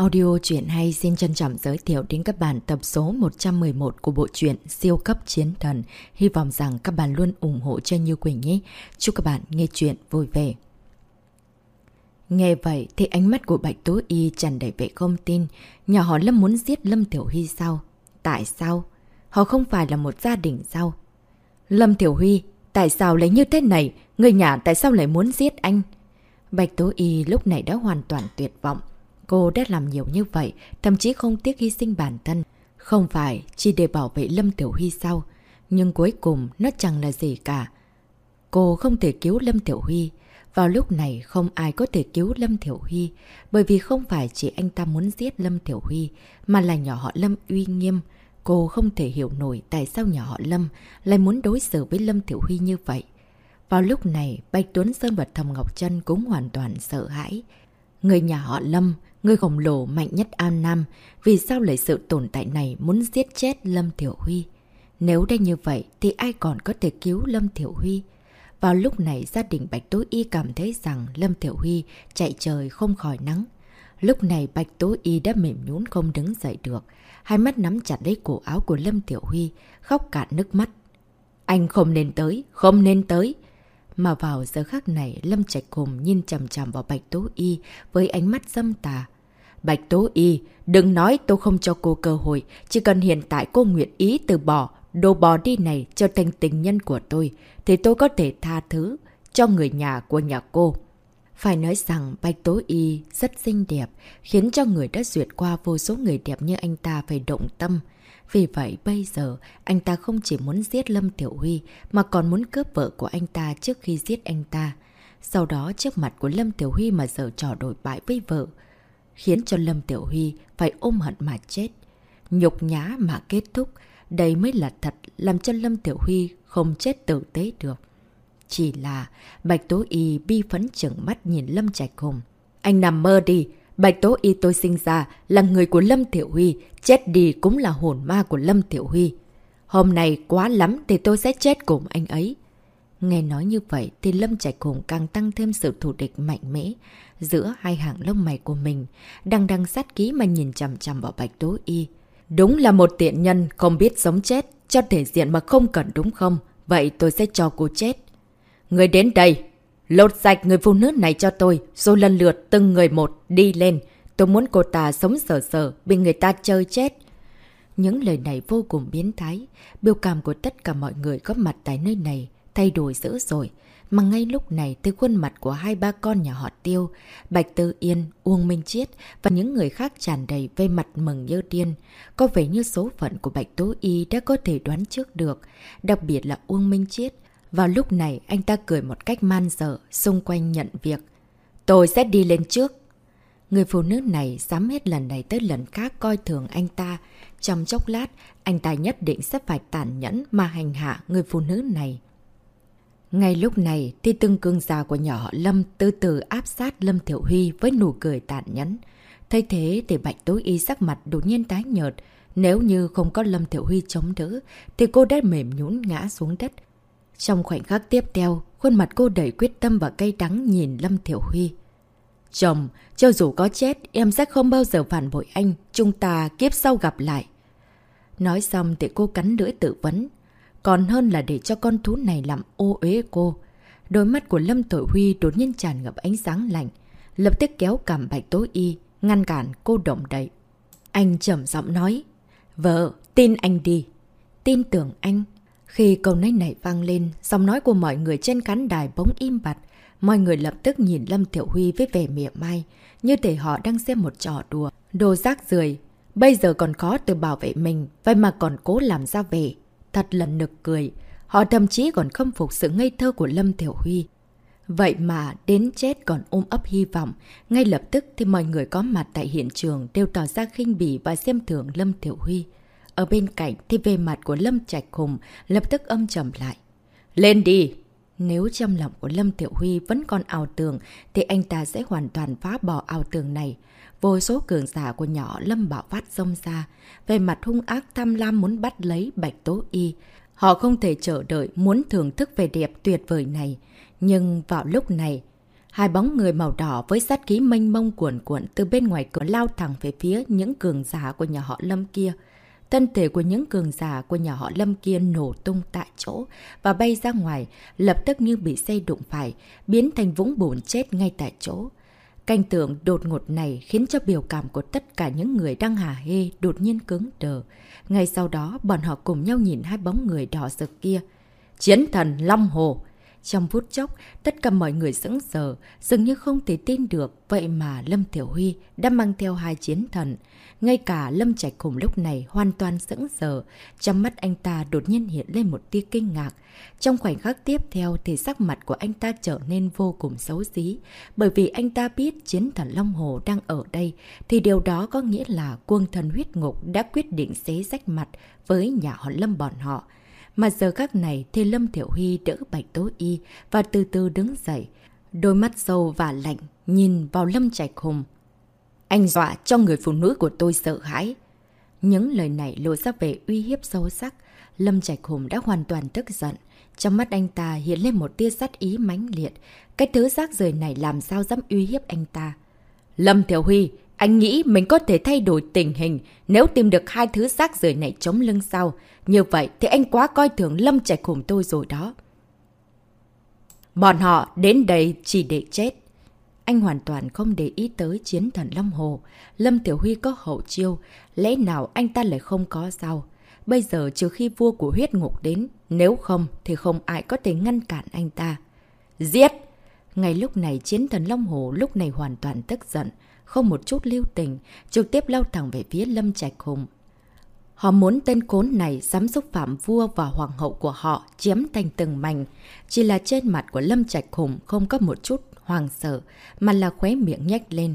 Audio truyện hay xin trân trọng giới thiệu đến các bạn tập số 111 của bộ truyện Siêu cấp chiến thần. Hy vọng rằng các bạn luôn ủng hộ cho Như Quỳnh nhé. Chúc các bạn nghe truyện vui vẻ. Nghe vậy thì ánh mắt của Bạch Tố Y tràn đầy vẻ không tin. Nhà họ Lâm muốn giết Lâm Tiểu Huy sao? Tại sao? Họ không phải là một gia đình sao? Lâm Tiểu Huy, tại sao lại như thế này? Người nhà tại sao lại muốn giết anh? Bạch Tố Y lúc này đã hoàn toàn tuyệt vọng. Cô đã làm nhiều như vậy, thậm chí không tiếc hy sinh bản thân. Không phải chỉ để bảo vệ Lâm Tiểu Huy sao? Nhưng cuối cùng nó chẳng là gì cả. Cô không thể cứu Lâm Tiểu Huy. Vào lúc này không ai có thể cứu Lâm Tiểu Huy. Bởi vì không phải chỉ anh ta muốn giết Lâm Tiểu Huy, mà là nhỏ họ Lâm uy nghiêm. Cô không thể hiểu nổi tại sao nhỏ họ Lâm lại muốn đối xử với Lâm Tiểu Huy như vậy. Vào lúc này, Bạch Tuấn Sơn và Thầm Ngọc Trân cũng hoàn toàn sợ hãi. Người nhà họ Lâm Người khổng lồ mạnh nhất An Nam, vì sao lại sự tồn tại này muốn giết chết Lâm Thiểu Huy? Nếu đây như vậy thì ai còn có thể cứu Lâm Thiểu Huy? Vào lúc này gia đình Bạch Tố Y cảm thấy rằng Lâm Thiểu Huy chạy trời không khỏi nắng. Lúc này Bạch Tố Y đã mềm nhún không đứng dậy được. Hai mắt nắm chặt lấy cổ áo của Lâm Tiểu Huy, khóc cạn nước mắt. Anh không nên tới, không nên tới. Mà vào giờ khắc này, Lâm Trạch Hùng nhìn chầm chầm vào Bạch Tố Y với ánh mắt dâm tà. Bạch Tố Y, đừng nói tôi không cho cô cơ hội, chỉ cần hiện tại cô nguyện ý từ bỏ, đồ bò đi này trở thành tình nhân của tôi, thì tôi có thể tha thứ cho người nhà của nhà cô. Phải nói rằng Bạch Tố Y rất xinh đẹp, khiến cho người đã duyệt qua vô số người đẹp như anh ta phải động tâm. Vì vậy bây giờ, anh ta không chỉ muốn giết Lâm Tiểu Huy, mà còn muốn cướp vợ của anh ta trước khi giết anh ta. Sau đó trước mặt của Lâm Tiểu Huy mà giờ trò đổi bại với vợ, khiến cho Lâm Tiểu Huy phải ôm hận mà chết. Nhục nhá mà kết thúc, đây mới là thật làm cho Lâm Tiểu Huy không chết tử tế được. Chỉ là Bạch Tố Y bi phấn trưởng mắt nhìn Lâm Trạch Hùng. Anh nằm mơ đi, Bạch Tố Y tôi sinh ra là người của Lâm Tiểu Huy, chết đi cũng là hồn ma của Lâm Tiểu Huy. Hôm nay quá lắm thì tôi sẽ chết cùng anh ấy. Nghe nói như vậy thì Lâm Trạch Hùng càng tăng thêm sự thủ địch mạnh mẽ giữa hai hàng lông mày của mình, đang đăng sát ký mà nhìn chằm chằm vào Bạch Tố Y. Đúng là một tiện nhân không biết sống chết, cho thể diện mà không cần đúng không? Vậy tôi sẽ cho cô chết. Người đến đây, lột sạch người phụ nữ này cho tôi, rồi lần lượt từng người một đi lên. Tôi muốn cô ta sống sờ sờ, bị người ta chơi chết. Những lời này vô cùng biến thái, biểu cảm của tất cả mọi người có mặt tại nơi này thay đổi dữ rồi. Mà ngay lúc này từ khuôn mặt của hai ba con nhà họ Tiêu, Bạch Tư Yên, Uông Minh Chiết và những người khác tràn đầy vây mặt mừng như điên. Có vẻ như số phận của Bạch Tố Y đã có thể đoán trước được, đặc biệt là Uông Minh Chiết. Vào lúc này anh ta cười một cách man dở, xung quanh nhận việc. Tôi sẽ đi lên trước. Người phụ nữ này dám hết lần này tới lần khác coi thường anh ta. Trong chốc lát, anh ta nhất định sẽ phải tàn nhẫn mà hành hạ người phụ nữ này. Ngay lúc này thì từng cương già của nhỏ Lâm từ từ áp sát Lâm Thiểu Huy với nụ cười tàn nhẫn. Thay thế thì Bạch Tối Y sắc mặt đột nhiên tái nhợt. Nếu như không có Lâm Thiểu Huy chống đỡ thì cô đã mềm nhũn ngã xuống đất. Trong khoảnh khắc tiếp theo, khuôn mặt cô đầy quyết tâm và cay đắng nhìn Lâm Thiểu Huy. Chồng, cho dù có chết, em sẽ không bao giờ phản bội anh. Chúng ta kiếp sau gặp lại. Nói xong thì cô cắn lưỡi tự vấn. Còn hơn là để cho con thú này làm ô uế cô. Đôi mắt của Lâm Tội Huy đột nhiên tràn ngập ánh sáng lạnh. Lập tức kéo cảm bạch tối y, ngăn cản cô động đậy. Anh trầm giọng nói. Vợ, tin anh đi. Tin tưởng anh. Khi câu nói này vang lên, giọng nói của mọi người trên khán đài bỗng im bặt. Mọi người lập tức nhìn Lâm Thiểu Huy với vẻ mỉa mai, như thể họ đang xem một trò đùa. Đồ rác rưởi bây giờ còn khó tự bảo vệ mình, vậy mà còn cố làm ra vẻ. Thật là nực cười. Họ thậm chí còn không phục sự ngây thơ của Lâm Thiểu Huy. Vậy mà đến chết còn ôm ấp hy vọng. Ngay lập tức thì mọi người có mặt tại hiện trường đều tỏ ra khinh bỉ và xem thường Lâm Thiểu Huy. Ở bên cạnh thì về mặt của Lâm Trạch Hùng lập tức âm trầm lại. Lên đi! Nếu trong lòng của Lâm Tiểu Huy vẫn còn ảo tưởng thì anh ta sẽ hoàn toàn phá bỏ ảo tưởng này. Vô số cường giả của nhỏ Lâm Bảo Phát xông ra, về mặt hung ác tham lam muốn bắt lấy Bạch Tố Y. Họ không thể chờ đợi muốn thưởng thức về đẹp tuyệt vời này. Nhưng vào lúc này, Hai bóng người màu đỏ với sát khí mênh mông cuộn cuộn từ bên ngoài cửa lao thẳng về phía những cường giả của nhà họ Lâm kia. Thân thể của những cường giả của nhà họ Lâm kia nổ tung tại chỗ và bay ra ngoài, lập tức như bị xe đụng phải, biến thành vũng bùn chết ngay tại chỗ. Cảnh tượng đột ngột này khiến cho biểu cảm của tất cả những người đang hà hê đột nhiên cứng đờ. Ngay sau đó, bọn họ cùng nhau nhìn hai bóng người đỏ rực kia. Chiến thần Long Hồ! Trong phút chốc, tất cả mọi người sững sờ, dường như không thể tin được, vậy mà Lâm Tiểu Huy đã mang theo hai chiến thần. Ngay cả Lâm Trạch Khủng lúc này hoàn toàn sững sờ, trong mắt anh ta đột nhiên hiện lên một tia kinh ngạc. Trong khoảnh khắc tiếp theo thì sắc mặt của anh ta trở nên vô cùng xấu xí, bởi vì anh ta biết chiến thần Long Hồ đang ở đây, thì điều đó có nghĩa là quân thần huyết ngục đã quyết định xé rách mặt với nhà họ Lâm bọn họ. Mà giờ các này thì Lâm Thiểu Huy đỡ Bạch Tố Y và từ từ đứng dậy. Đôi mắt sâu và lạnh nhìn vào Lâm Trạch Hùng. Anh dọa cho người phụ nữ của tôi sợ hãi. Những lời này lộ ra về uy hiếp sâu sắc. Lâm Trạch Hùng đã hoàn toàn tức giận. Trong mắt anh ta hiện lên một tia sắt ý mãnh liệt. Cái thứ rác rời này làm sao dám uy hiếp anh ta. Lâm Thiểu Huy, anh nghĩ mình có thể thay đổi tình hình nếu tìm được hai thứ rác rời này chống lưng sau. Như vậy thì anh quá coi thường Lâm Trạch Hùng tôi rồi đó. Bọn họ đến đây chỉ để chết. Anh hoàn toàn không để ý tới chiến thần Long Hồ. Lâm Tiểu Huy có hậu chiêu, lẽ nào anh ta lại không có sao? Bây giờ trừ khi vua của huyết ngục đến, nếu không thì không ai có thể ngăn cản anh ta. Giết! Ngay lúc này chiến thần Long Hồ lúc này hoàn toàn tức giận, không một chút lưu tình, trực tiếp lao thẳng về phía Lâm Trạch Hùng. Họ muốn tên cốn này dám xúc phạm vua và hoàng hậu của họ chiếm thành từng mảnh. Chỉ là trên mặt của Lâm Trạch Hùng không có một chút hoàng sợ, mà là khóe miệng nhách lên.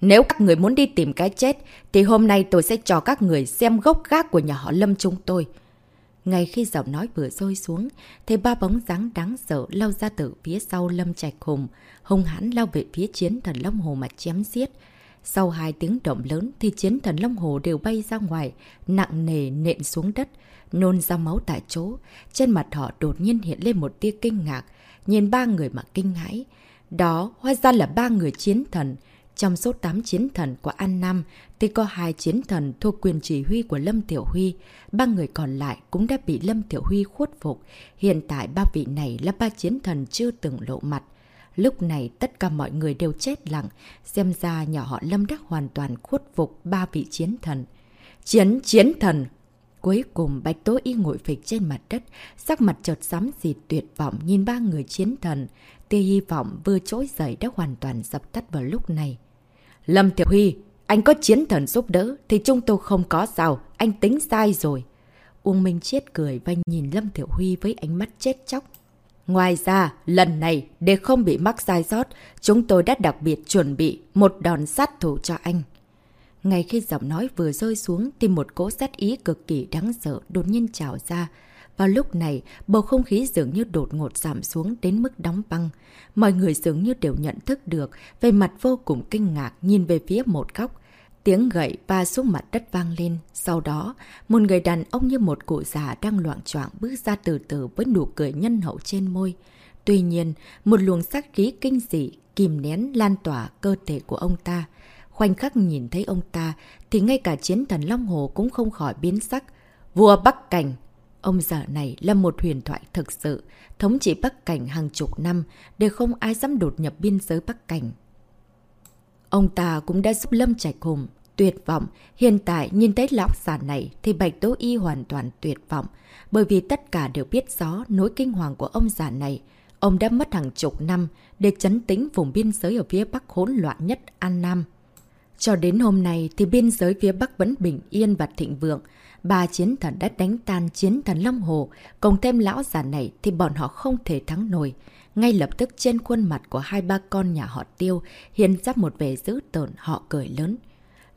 Nếu các người muốn đi tìm cái chết, thì hôm nay tôi sẽ cho các người xem gốc gác của nhà họ Lâm chúng tôi. Ngay khi giọng nói vừa rơi xuống, thì ba bóng dáng đáng sợ lao ra từ phía sau Lâm Trạch Hùng, hung hãn lao về phía chiến thần Long Hồ mà chém giết. Sau hai tiếng động lớn thì chiến thần Long Hồ đều bay ra ngoài, nặng nề nện xuống đất, nôn ra máu tại chỗ. Trên mặt họ đột nhiên hiện lên một tia kinh ngạc, nhìn ba người mà kinh hãi. Đó hóa ra là ba người chiến thần. Trong số 8 chiến thần của An Nam thì có hai chiến thần thuộc quyền chỉ huy của Lâm Tiểu Huy. Ba người còn lại cũng đã bị Lâm Tiểu Huy khuất phục. Hiện tại ba vị này là ba chiến thần chưa từng lộ mặt. Lúc này tất cả mọi người đều chết lặng, xem ra nhỏ họ Lâm đã hoàn toàn khuất phục ba vị chiến thần. Chiến chiến thần! Cuối cùng Bạch Tố Y ngồi phịch trên mặt đất, sắc mặt chợt xám dịt tuyệt vọng nhìn ba người chiến thần. Tia hy vọng vừa trỗi dậy đã hoàn toàn dập tắt vào lúc này. Lâm Tiểu Huy, anh có chiến thần giúp đỡ thì chúng tôi không có sao, anh tính sai rồi. Uông Minh Chiết cười và nhìn Lâm Tiểu Huy với ánh mắt chết chóc. Ngoài ra, lần này, để không bị mắc sai sót, chúng tôi đã đặc biệt chuẩn bị một đòn sát thủ cho anh. Ngay khi giọng nói vừa rơi xuống thì một cỗ sát ý cực kỳ đáng sợ đột nhiên trào ra. Vào lúc này, bầu không khí dường như đột ngột giảm xuống đến mức đóng băng. Mọi người dường như đều nhận thức được, về mặt vô cùng kinh ngạc nhìn về phía một góc. Tiếng gậy ba xuống mặt đất vang lên. Sau đó, một người đàn ông như một cụ già đang loạn troảng bước ra từ từ với nụ cười nhân hậu trên môi. Tuy nhiên, một luồng sát khí kinh dị, kìm nén lan tỏa cơ thể của ông ta. Khoảnh khắc nhìn thấy ông ta, thì ngay cả chiến thần Long Hồ cũng không khỏi biến sắc. Vua Bắc Cảnh! Ông già này là một huyền thoại thực sự, thống trị Bắc Cảnh hàng chục năm, để không ai dám đột nhập biên giới Bắc Cảnh. Ông ta cũng đã giúp Lâm Trạch Hùng tuyệt vọng. Hiện tại nhìn thấy lão già này thì Bạch Tố Y hoàn toàn tuyệt vọng. Bởi vì tất cả đều biết rõ nỗi kinh hoàng của ông già này. Ông đã mất hàng chục năm để chấn tĩnh vùng biên giới ở phía Bắc hỗn loạn nhất An Nam. Cho đến hôm nay thì biên giới phía Bắc vẫn bình yên và thịnh vượng. Ba chiến thần đã đánh tan chiến thần Long Hồ, cộng thêm lão già này thì bọn họ không thể thắng nổi. Ngay lập tức trên khuôn mặt của hai ba con nhà họ tiêu hiện ra một vẻ dữ tợn họ cười lớn.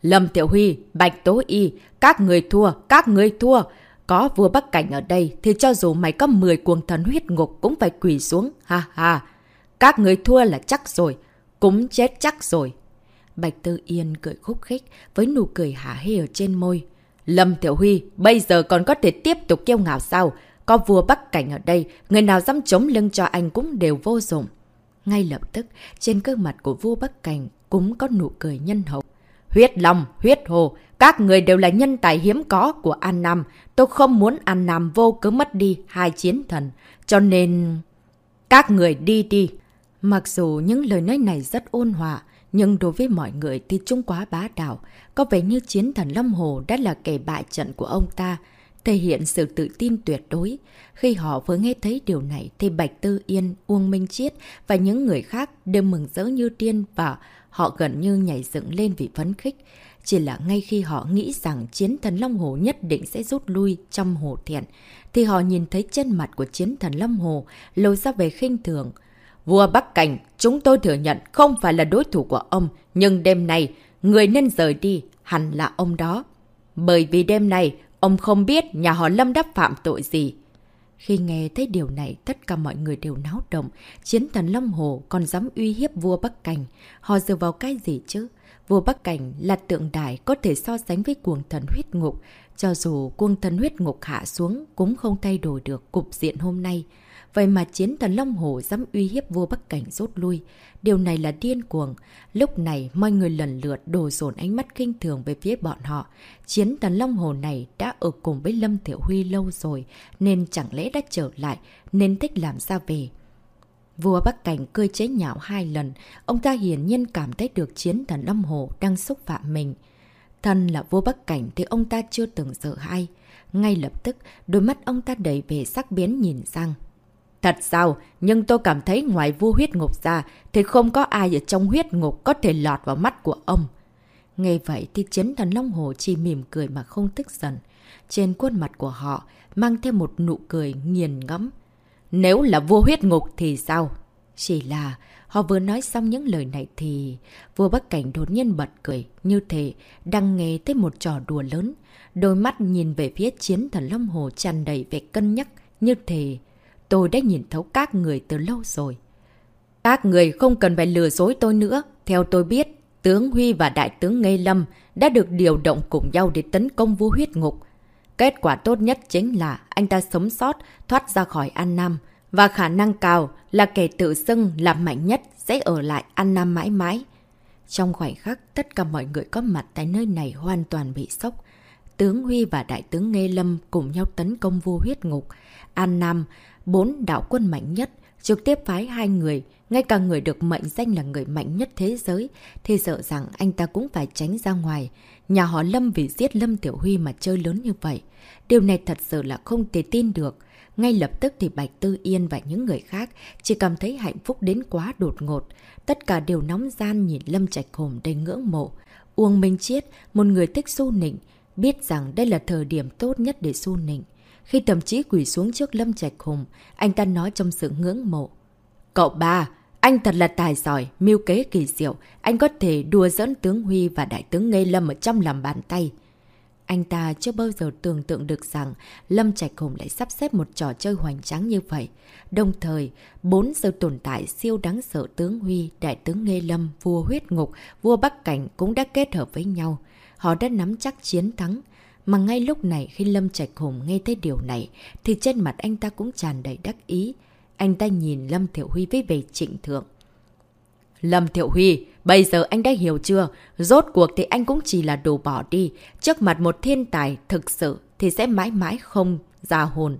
Lâm Tiểu Huy, Bạch Tố Y, các người thua, các người thua. Có vua Bắc Cảnh ở đây thì cho dù mày có 10 cuồng thần huyết ngục cũng phải quỳ xuống, ha ha. Các người thua là chắc rồi, cũng chết chắc rồi. Bạch Tư Yên cười khúc khích với nụ cười hả hê ở trên môi. Lâm Tiểu Huy, bây giờ còn có thể tiếp tục kêu ngạo sao? Có vua Bắc Cảnh ở đây, người nào dám chống lưng cho anh cũng đều vô dụng. Ngay lập tức, trên cơ mặt của vua Bắc Cảnh cũng có nụ cười nhân hậu. Huyết lòng, Huyết Hồ, các người đều là nhân tài hiếm có của An Nam. Tôi không muốn An Nam vô cớ mất đi hai chiến thần. Cho nên... Các người đi đi. Mặc dù những lời nói này rất ôn hòa, nhưng đối với mọi người thì trung quá bá đạo. Có vẻ như chiến thần Lâm Hồ đã là kẻ bại trận của ông ta, thể hiện sự tự tin tuyệt đối. Khi họ vừa nghe thấy điều này thì Bạch Tư Yên, Uông Minh Chiết và những người khác đều mừng rỡ như tiên và họ gần như nhảy dựng lên vì phấn khích. Chỉ là ngay khi họ nghĩ rằng chiến thần Long Hồ nhất định sẽ rút lui trong hồ thiện, thì họ nhìn thấy chân mặt của chiến thần Long Hồ lôi ra về khinh thường. Vua Bắc Cảnh, chúng tôi thừa nhận không phải là đối thủ của ông, nhưng đêm nay, người nên rời đi, hẳn là ông đó. Bởi vì đêm nay, ông không biết nhà họ Lâm đã phạm tội gì. Khi nghe thấy điều này, tất cả mọi người đều náo động. Chiến thần Long Hồ còn dám uy hiếp vua Bắc Cảnh. Họ dựa vào cái gì chứ? Vua Bắc Cảnh là tượng đài có thể so sánh với cuồng thần huyết ngục. Cho dù cuồng thần huyết ngục hạ xuống cũng không thay đổi được cục diện hôm nay. Vậy mà chiến thần Long Hồ dám uy hiếp vua Bắc Cảnh rút lui. Điều này là điên cuồng. Lúc này, mọi người lần lượt đồ dồn ánh mắt kinh thường về phía bọn họ. Chiến thần Long Hồ này đã ở cùng với Lâm Thiểu Huy lâu rồi, nên chẳng lẽ đã trở lại, nên thích làm sao về. Vua Bắc Cảnh cười chế nhạo hai lần, ông ta hiển nhiên cảm thấy được chiến thần Long Hồ đang xúc phạm mình. Thân là vua Bắc Cảnh thì ông ta chưa từng sợ ai Ngay lập tức, đôi mắt ông ta đẩy về sắc biến nhìn sang. Thật sao? Nhưng tôi cảm thấy ngoài vua huyết ngục ra thì không có ai ở trong huyết ngục có thể lọt vào mắt của ông. Nghe vậy thì chiến thần Long Hồ chỉ mỉm cười mà không tức giận. Trên khuôn mặt của họ mang theo một nụ cười nghiền ngẫm. Nếu là vua huyết ngục thì sao? Chỉ là họ vừa nói xong những lời này thì vua Bắc Cảnh đột nhiên bật cười như thế, đang nghe tới một trò đùa lớn. Đôi mắt nhìn về phía chiến thần Long Hồ tràn đầy vẻ cân nhắc như thế Tôi đã nhìn thấu các người từ lâu rồi. Các người không cần phải lừa dối tôi nữa. Theo tôi biết, tướng Huy và đại tướng Ngây Lâm đã được điều động cùng nhau để tấn công vua huyết ngục. Kết quả tốt nhất chính là anh ta sống sót, thoát ra khỏi An Nam. Và khả năng cao là kẻ tự xưng là mạnh nhất sẽ ở lại An Nam mãi mãi. Trong khoảnh khắc, tất cả mọi người có mặt tại nơi này hoàn toàn bị sốc. Tướng Huy và đại tướng Nghê Lâm cùng nhau tấn công vua huyết ngục. An Nam bốn đạo quân mạnh nhất, trực tiếp phái hai người, ngay cả người được mệnh danh là người mạnh nhất thế giới, thì sợ rằng anh ta cũng phải tránh ra ngoài. Nhà họ Lâm vì giết Lâm Tiểu Huy mà chơi lớn như vậy. Điều này thật sự là không thể tin được. Ngay lập tức thì Bạch Tư Yên và những người khác chỉ cảm thấy hạnh phúc đến quá đột ngột. Tất cả đều nóng gian nhìn Lâm Trạch Hồn đầy ngưỡng mộ. Uông Minh Chiết, một người thích su nịnh, biết rằng đây là thời điểm tốt nhất để su nịnh. Khi thậm chí quỷ xuống trước Lâm Trạch Hùng, anh ta nói trong sự ngưỡng mộ. Cậu ba, anh thật là tài giỏi, mưu kế kỳ diệu. Anh có thể đùa dẫn tướng Huy và đại tướng Ngây Lâm ở trong lòng bàn tay. Anh ta chưa bao giờ tưởng tượng được rằng Lâm Trạch Hùng lại sắp xếp một trò chơi hoành tráng như vậy. Đồng thời, bốn sự tồn tại siêu đáng sợ tướng Huy, đại tướng Nghê Lâm, vua huyết ngục, vua Bắc Cảnh cũng đã kết hợp với nhau. Họ đã nắm chắc chiến thắng. Mà ngay lúc này khi Lâm Trạch Hùng nghe thấy điều này thì trên mặt anh ta cũng tràn đầy đắc ý. Anh ta nhìn Lâm Thiệu Huy với vẻ trịnh thượng. Lâm Thiệu Huy, bây giờ anh đã hiểu chưa? Rốt cuộc thì anh cũng chỉ là đồ bỏ đi. Trước mặt một thiên tài thực sự thì sẽ mãi mãi không ra hồn.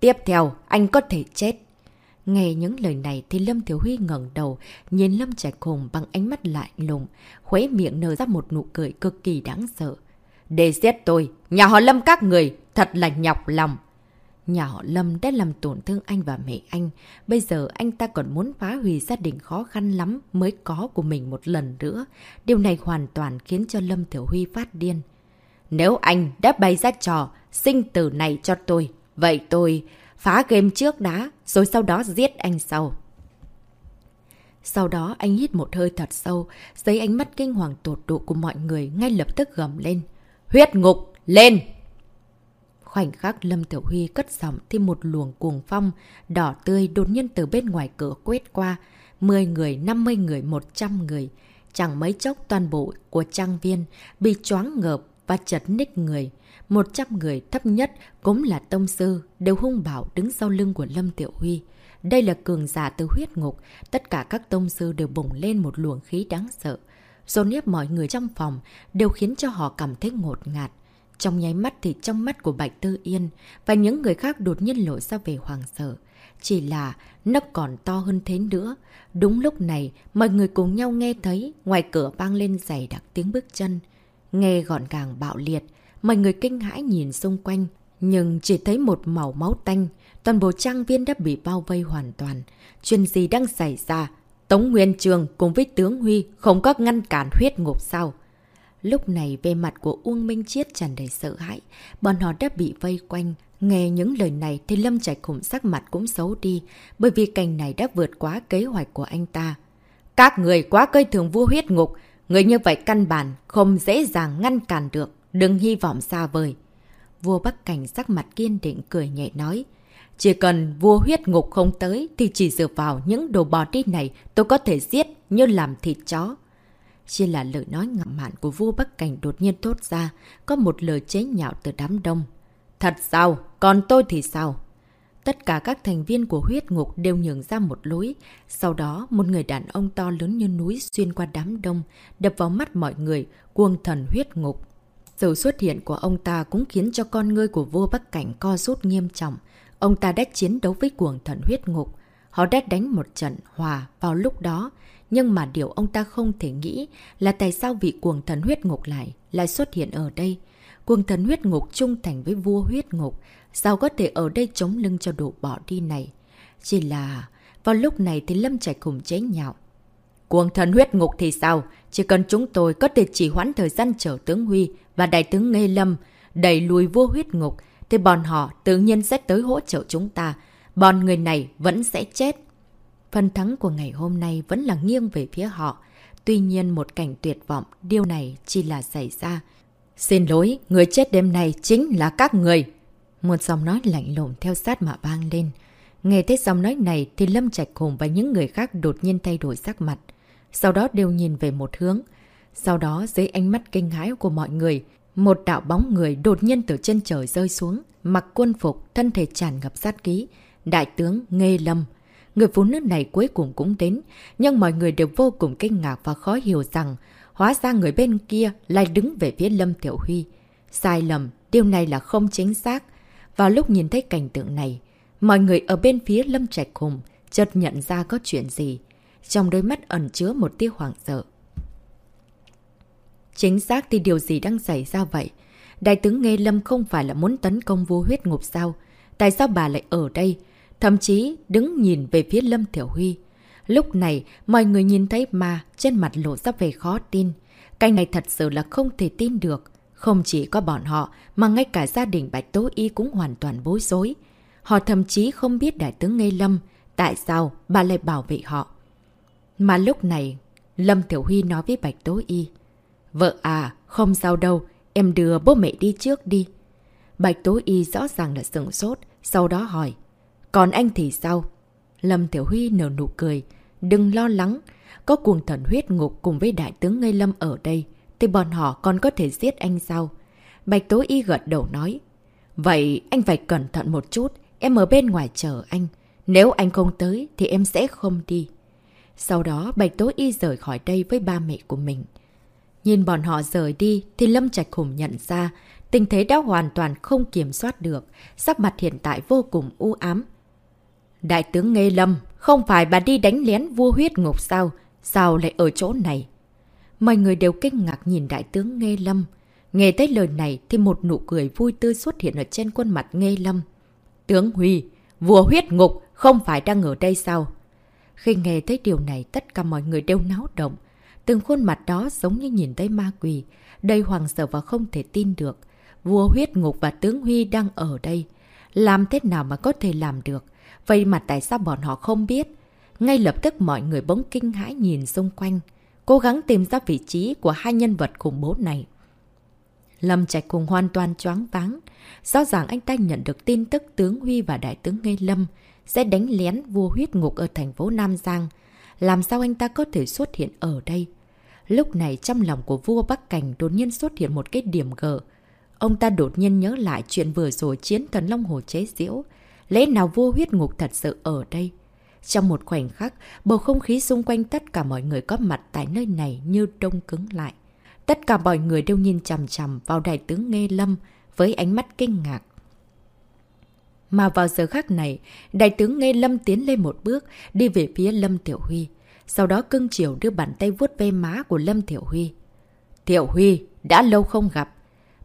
Tiếp theo, anh có thể chết. Nghe những lời này thì Lâm Thiếu Huy ngẩng đầu, nhìn Lâm Trạch Hùng bằng ánh mắt lạnh lùng, khuấy miệng nở ra một nụ cười cực kỳ đáng sợ. Để giết tôi, nhà họ Lâm các người, thật là nhọc lòng. Nhà họ Lâm đã làm tổn thương anh và mẹ anh. Bây giờ anh ta còn muốn phá hủy gia đình khó khăn lắm mới có của mình một lần nữa. Điều này hoàn toàn khiến cho Lâm Thiểu Huy phát điên. Nếu anh đã bày ra trò sinh tử này cho tôi, vậy tôi phá game trước đã, rồi sau đó giết anh sau. Sau đó anh hít một hơi thật sâu, dưới ánh mắt kinh hoàng tột độ của mọi người ngay lập tức gầm lên. Huyết ngục, lên! Khoảnh khắc Lâm Tiểu Huy cất giọng thì một luồng cuồng phong đỏ tươi đột nhiên từ bên ngoài cửa quét qua. 10 người, 50 người, 100 người. Chẳng mấy chốc toàn bộ của trang viên bị choáng ngợp và chật ních người. 100 người thấp nhất cũng là tông sư đều hung bảo đứng sau lưng của Lâm Tiểu Huy. đây là cường giả từ huyết ngục, tất cả các tông sư đều bùng lên một luồng khí đáng sợ. Dồn ép mọi người trong phòng đều khiến cho họ cảm thấy ngột ngạt. Trong nháy mắt thì trong mắt của Bạch Tư Yên và những người khác đột nhiên lộ ra về hoàng sợ. Chỉ là nó còn to hơn thế nữa. Đúng lúc này, mọi người cùng nhau nghe thấy ngoài cửa vang lên dày đặc tiếng bước chân. Nghe gọn gàng bạo liệt, mọi người kinh hãi nhìn xung quanh, nhưng chỉ thấy một màu máu tanh. Toàn bộ trang viên đã bị bao vây hoàn toàn. Chuyện gì đang xảy ra? Tống Nguyên Trường cùng với tướng Huy không có ngăn cản huyết ngục sao? Lúc này về mặt của Uông Minh Chiết tràn đầy sợ hãi, bọn họ đã bị vây quanh. Nghe những lời này thì Lâm Trạch khủng sắc mặt cũng xấu đi, bởi vì cảnh này đã vượt quá kế hoạch của anh ta. Các người quá cây thường vua huyết ngục, người như vậy căn bản không dễ dàng ngăn cản được, đừng hy vọng xa vời. Vua Bắc Cảnh sắc mặt kiên định cười nhẹ nói. Chỉ cần vua huyết ngục không tới thì chỉ dựa vào những đồ bò đi này tôi có thể giết như làm thịt chó. Chỉ là lời nói ngậm mạn của vua Bắc Cảnh đột nhiên thốt ra, có một lời chế nhạo từ đám đông. Thật sao? Còn tôi thì sao? Tất cả các thành viên của huyết ngục đều nhường ra một lối. Sau đó, một người đàn ông to lớn như núi xuyên qua đám đông, đập vào mắt mọi người, cuồng thần huyết ngục. Sự xuất hiện của ông ta cũng khiến cho con ngươi của vua Bắc Cảnh co rút nghiêm trọng. Ông ta đã chiến đấu với cuồng thần huyết ngục. Họ đã đánh một trận hòa vào lúc đó. Nhưng mà điều ông ta không thể nghĩ là tại sao vị cuồng thần huyết ngục lại lại xuất hiện ở đây. Cuồng thần huyết ngục trung thành với vua huyết ngục. Sao có thể ở đây chống lưng cho đồ bỏ đi này? Chỉ là... Vào lúc này thì Lâm Trạch cùng chế nhạo. Cuồng thần huyết ngục thì sao? Chỉ cần chúng tôi có thể chỉ hoãn thời gian chở tướng Huy và đại tướng Nghê Lâm đẩy lùi vua huyết ngục thì bọn họ tự nhiên sẽ tới hỗ trợ chúng ta. Bọn người này vẫn sẽ chết. Phần thắng của ngày hôm nay vẫn là nghiêng về phía họ. Tuy nhiên một cảnh tuyệt vọng, điều này chỉ là xảy ra. Xin lỗi, người chết đêm nay chính là các người. Một giọng nói lạnh lùng theo sát mà vang lên. Nghe thấy giọng nói này thì Lâm Trạch Hùng và những người khác đột nhiên thay đổi sắc mặt. Sau đó đều nhìn về một hướng. Sau đó dưới ánh mắt kinh hãi của mọi người, một đạo bóng người đột nhiên từ chân trời rơi xuống, mặc quân phục, thân thể tràn ngập sát ký. Đại tướng Nghê Lâm. Người phụ nữ này cuối cùng cũng đến, nhưng mọi người đều vô cùng kinh ngạc và khó hiểu rằng hóa ra người bên kia lại đứng về phía Lâm Tiểu Huy. Sai lầm, điều này là không chính xác. Vào lúc nhìn thấy cảnh tượng này, mọi người ở bên phía Lâm Trạch Hùng chợt nhận ra có chuyện gì. Trong đôi mắt ẩn chứa một tia hoảng sợ. Chính xác thì điều gì đang xảy ra vậy? Đại tướng Nghê Lâm không phải là muốn tấn công vô huyết ngục sao? Tại sao bà lại ở đây? Thậm chí đứng nhìn về phía Lâm Thiểu Huy. Lúc này, mọi người nhìn thấy ma trên mặt lộ ra về khó tin. Cái này thật sự là không thể tin được. Không chỉ có bọn họ, mà ngay cả gia đình Bạch Tố Y cũng hoàn toàn bối rối. Họ thậm chí không biết Đại tướng Nghê Lâm, tại sao bà lại bảo vệ họ. Mà lúc này, Lâm Tiểu Huy nói với Bạch Tố Y. Vợ à, không sao đâu, em đưa bố mẹ đi trước đi. Bạch Tố Y rõ ràng là sừng sốt, sau đó hỏi. Còn anh thì sao? Lâm Tiểu Huy nở nụ cười. Đừng lo lắng, có cuồng thần huyết ngục cùng với đại tướng Ngây Lâm ở đây, thì bọn họ còn có thể giết anh sao? Bạch Tố Y gật đầu nói. Vậy anh phải cẩn thận một chút, em ở bên ngoài chờ anh. Nếu anh không tới thì em sẽ không đi. Sau đó Bạch Tố Y rời khỏi đây với ba mẹ của mình. Nhìn bọn họ rời đi thì Lâm Trạch Hùng nhận ra tình thế đã hoàn toàn không kiểm soát được, sắc mặt hiện tại vô cùng u ám. Đại tướng Nghê Lâm, không phải bà đi đánh lén vua huyết ngục sao? Sao lại ở chỗ này? Mọi người đều kinh ngạc nhìn đại tướng Nghê Lâm. Nghe tới lời này thì một nụ cười vui tươi xuất hiện ở trên khuôn mặt Nghê Lâm. Tướng Huy, vua huyết ngục không phải đang ở đây sao? Khi nghe thấy điều này tất cả mọi người đều náo động. Từng khuôn mặt đó giống như nhìn thấy ma quỷ. Đây hoàng sợ và không thể tin được. Vua huyết ngục và tướng Huy đang ở đây. Làm thế nào mà có thể làm được? Vậy mà tại sao bọn họ không biết? Ngay lập tức mọi người bỗng kinh hãi nhìn xung quanh. Cố gắng tìm ra vị trí của hai nhân vật khủng bố này. Lâm Trạch cùng hoàn toàn choáng váng. Rõ ràng anh ta nhận được tin tức tướng Huy và đại tướng Ngây Lâm sẽ đánh lén vua huyết ngục ở thành phố Nam Giang. Làm sao anh ta có thể xuất hiện ở đây? Lúc này trong lòng của vua Bắc Cảnh đột nhiên xuất hiện một cái điểm gờ. Ông ta đột nhiên nhớ lại chuyện vừa rồi chiến thần Long Hồ chế diễu. Lẽ nào vua huyết ngục thật sự ở đây? Trong một khoảnh khắc, bầu không khí xung quanh tất cả mọi người có mặt tại nơi này như đông cứng lại. Tất cả mọi người đều nhìn chằm chằm vào đại tướng Nghe Lâm với ánh mắt kinh ngạc. Mà vào giờ khác này, đại tướng Nghe Lâm tiến lên một bước, đi về phía Lâm Tiểu Huy. Sau đó cưng chiều đưa bàn tay vuốt ve má của Lâm Tiểu Huy. Tiểu Huy, đã lâu không gặp.